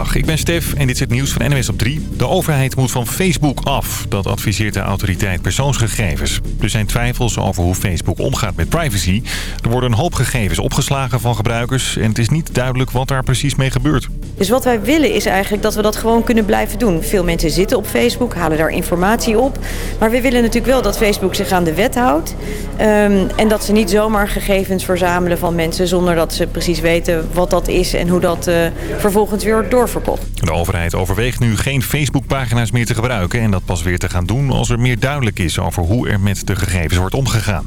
Ik ben Stef en dit is het nieuws van NWS op 3. De overheid moet van Facebook af. Dat adviseert de autoriteit persoonsgegevens. Er zijn twijfels over hoe Facebook omgaat met privacy. Er worden een hoop gegevens opgeslagen van gebruikers... en het is niet duidelijk wat daar precies mee gebeurt. Dus wat wij willen is eigenlijk dat we dat gewoon kunnen blijven doen. Veel mensen zitten op Facebook, halen daar informatie op. Maar we willen natuurlijk wel dat Facebook zich aan de wet houdt. Um, en dat ze niet zomaar gegevens verzamelen van mensen... zonder dat ze precies weten wat dat is en hoe dat uh, vervolgens weer wordt De overheid overweegt nu geen Facebook-pagina's meer te gebruiken... en dat pas weer te gaan doen als er meer duidelijk is over hoe er met de gegevens wordt omgegaan.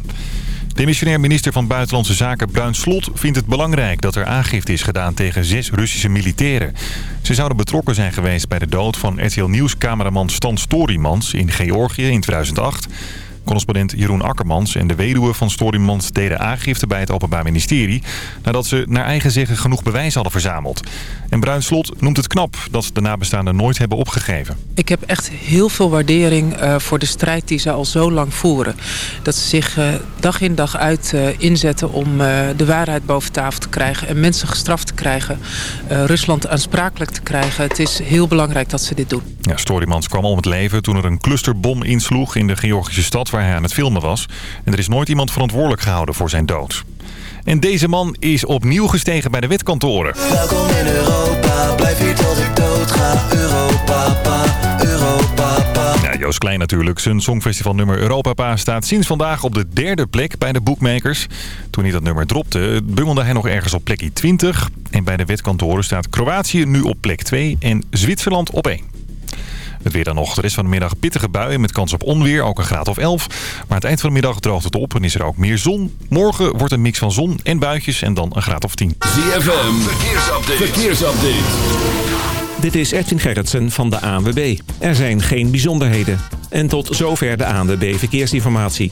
Demissionair minister van Buitenlandse Zaken Bruin Slot vindt het belangrijk dat er aangifte is gedaan tegen zes Russische militairen. Ze zouden betrokken zijn geweest bij de dood van RTL Nieuws-cameraman Stan Storymans in Georgië in 2008. Correspondent Jeroen Akkermans en de weduwe van Storymans deden aangifte bij het Openbaar Ministerie... nadat ze naar eigen zeggen genoeg bewijs hadden verzameld. En Bruin Slot noemt het knap dat de nabestaanden nooit hebben opgegeven. Ik heb echt heel veel waardering uh, voor de strijd die ze al zo lang voeren. Dat ze zich uh, dag in dag uit uh, inzetten om de waarheid boven tafel te krijgen... en mensen gestraft te krijgen, Rusland aansprakelijk te krijgen. Het is heel belangrijk dat ze dit doen. Ja, Storymans kwam om het leven toen er een clusterbom insloeg in de Georgische stad waar hij aan het filmen was. En er is nooit iemand verantwoordelijk gehouden voor zijn dood. En deze man is opnieuw gestegen bij de wetkantoren. Welkom in Europa, blijf hier tot ik dood ga. Europa, pa, Europa, pa. Ja, Joost Klein natuurlijk. Zijn songfestivalnummer Europa staat sinds vandaag op de derde plek bij de bookmakers. Toen hij dat nummer dropte, bungelde hij nog ergens op plekje 20. En bij de wetkantoren staat Kroatië nu op plek 2 en Zwitserland op 1. Het weer dan nog. De rest van de middag pittige buien met kans op onweer, ook een graad of 11. Maar aan het eind van de middag droogt het op en is er ook meer zon. Morgen wordt een mix van zon en buitjes en dan een graad of 10. ZFM, verkeersupdate. verkeersupdate. Dit is Edwin Gerritsen van de ANWB. Er zijn geen bijzonderheden. En tot zover de ANWB Verkeersinformatie.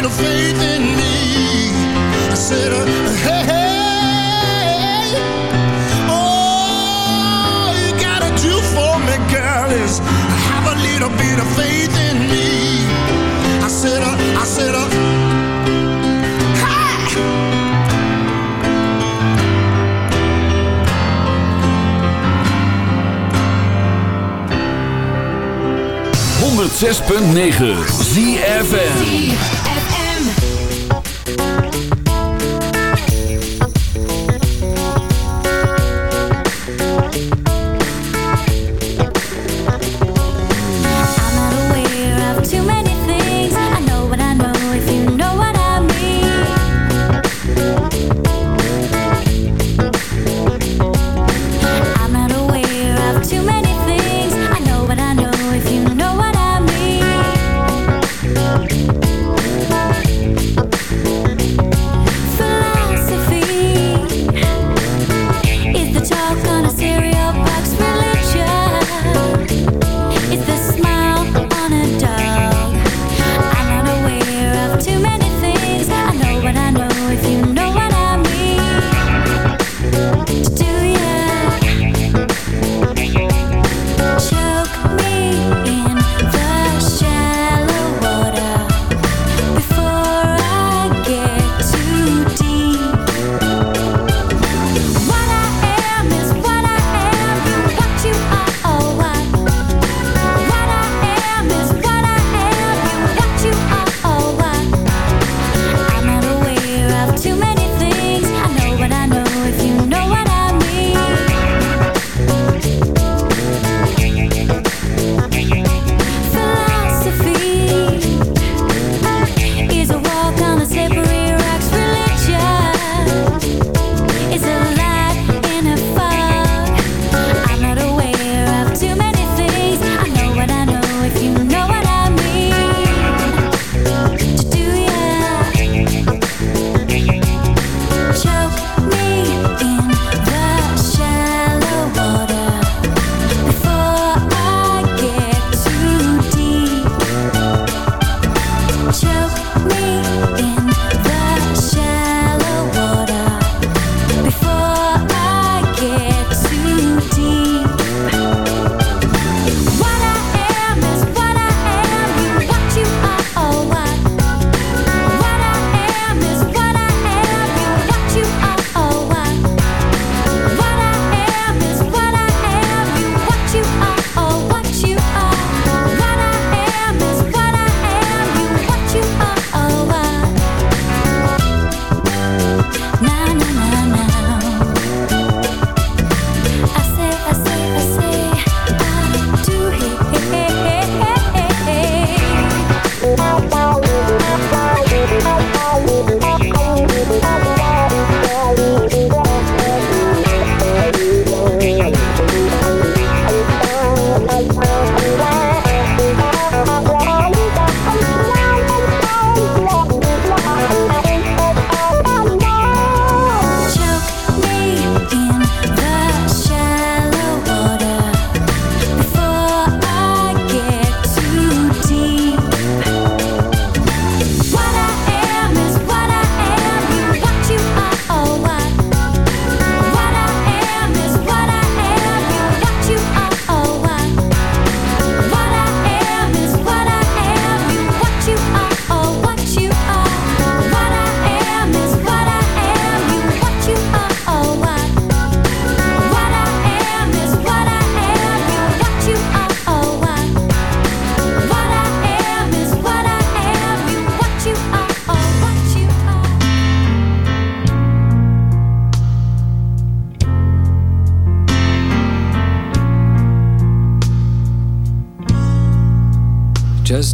Little faith do for me, girl, is have a little bit of faith in me. I uh, uh, hey. 106.9 ZFN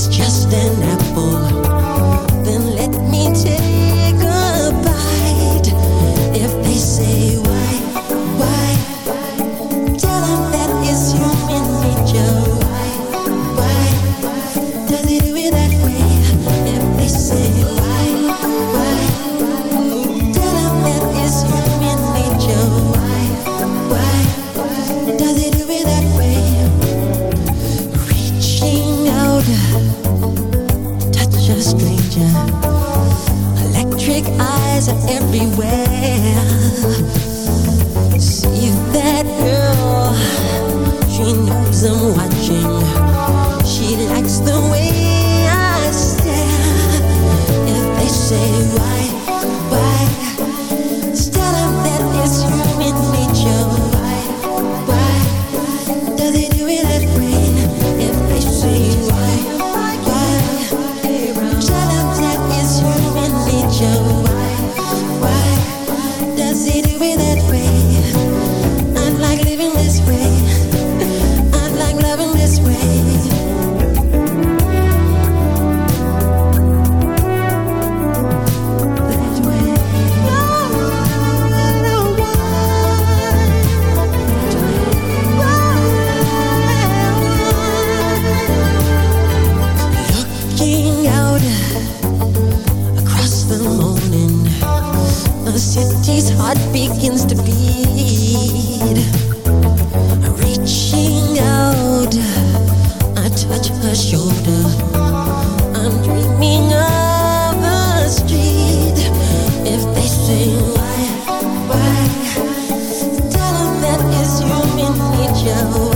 is just an apple. myself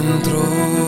control.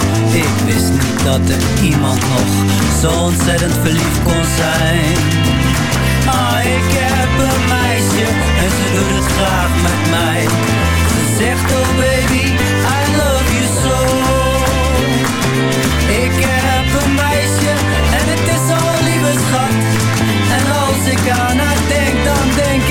Ik wist niet dat er iemand nog zo ontzettend verliefd kon zijn. Ah, ik heb een meisje en ze doet het graag met mij. Ze zegt oh baby, I love you so. Ik heb een meisje en het is zo'n lieve schat. En als ik aan haar denk, dan denk ik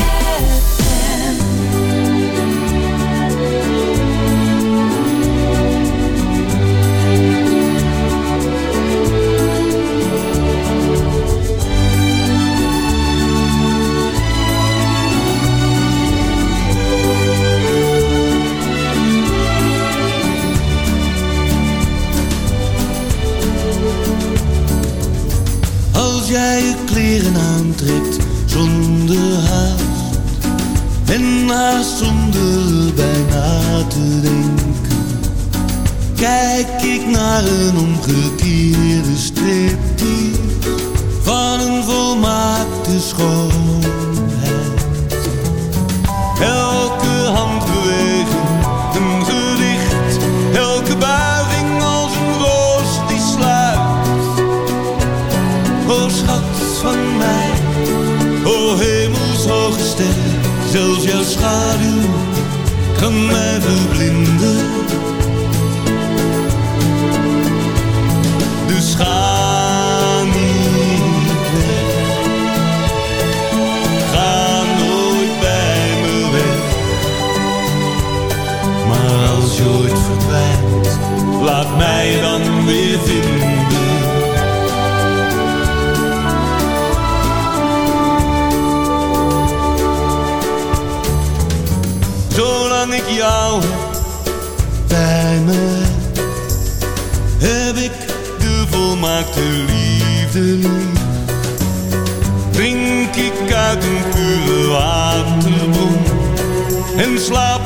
vertrekt zonder haast en haast zonder bijna te denken. Kijk ik naar een omgekeerde streep Zelfs jouw schaduw kan mij verblinden. love.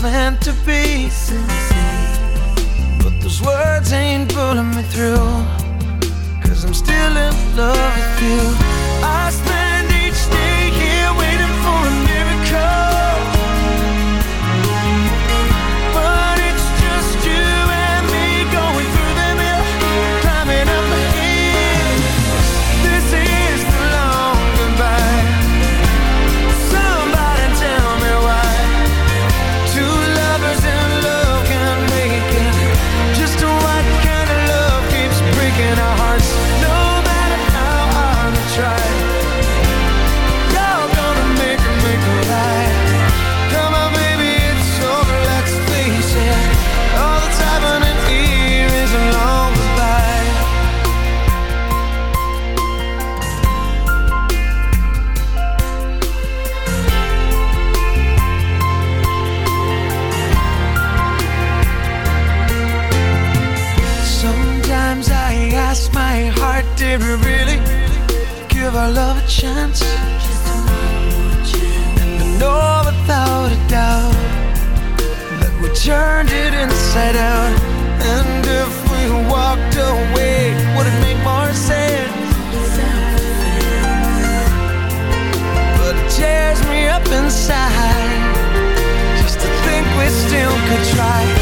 meant to be. But those words ain't pulling me through. Cause I'm still in love with you. I turned it inside out. And if we walked away, would it make more sense? But it tears me up inside just to think we still could try.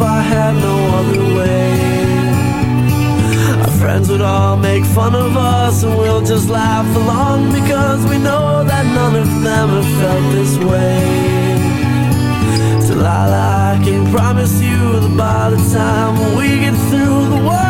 if I had no other way. Our friends would all make fun of us, and we'll just laugh along because we know that none of them have felt this way. Delilah, I can promise you that by the time we get through, the world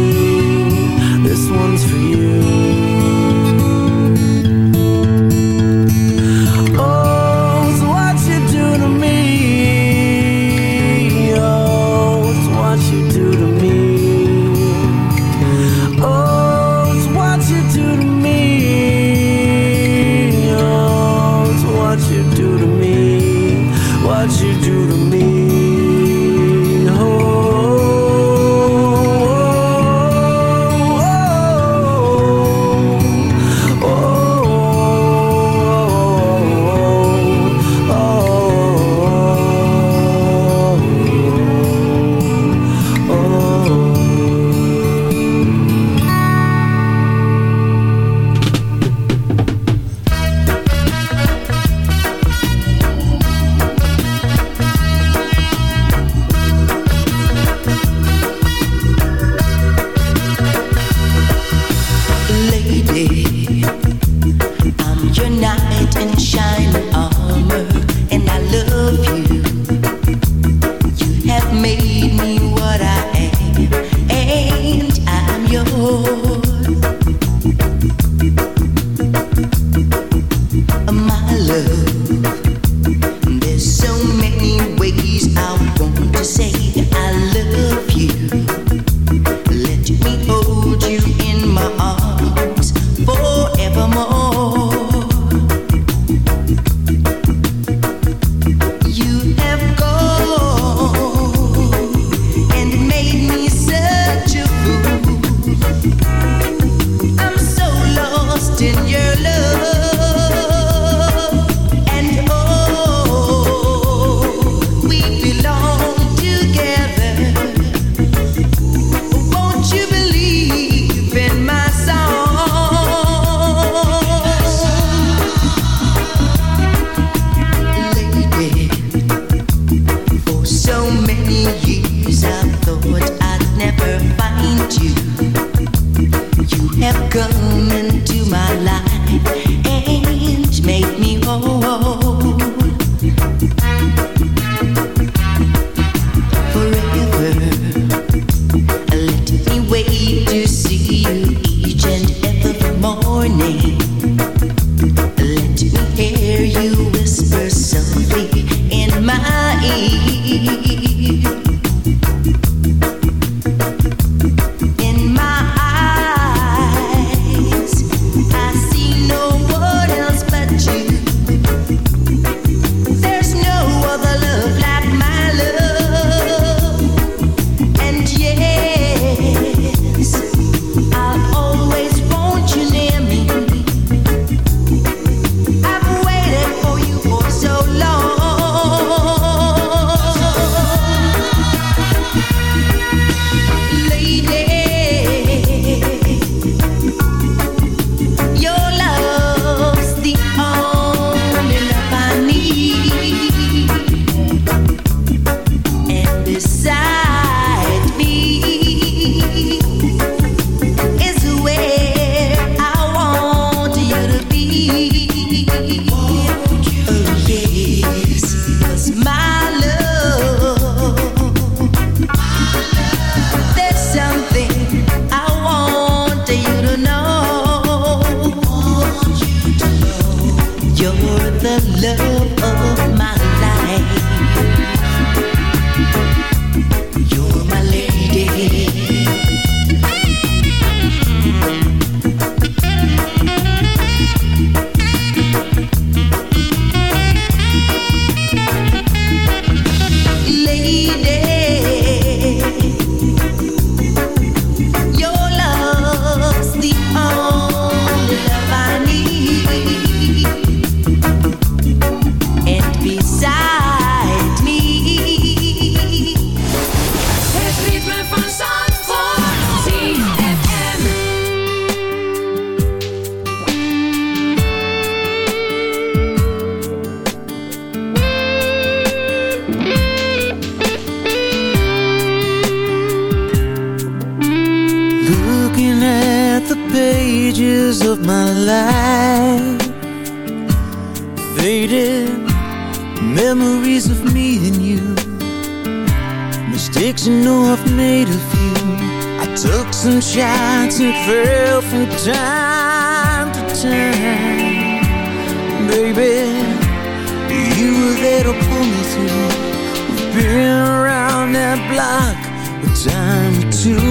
time to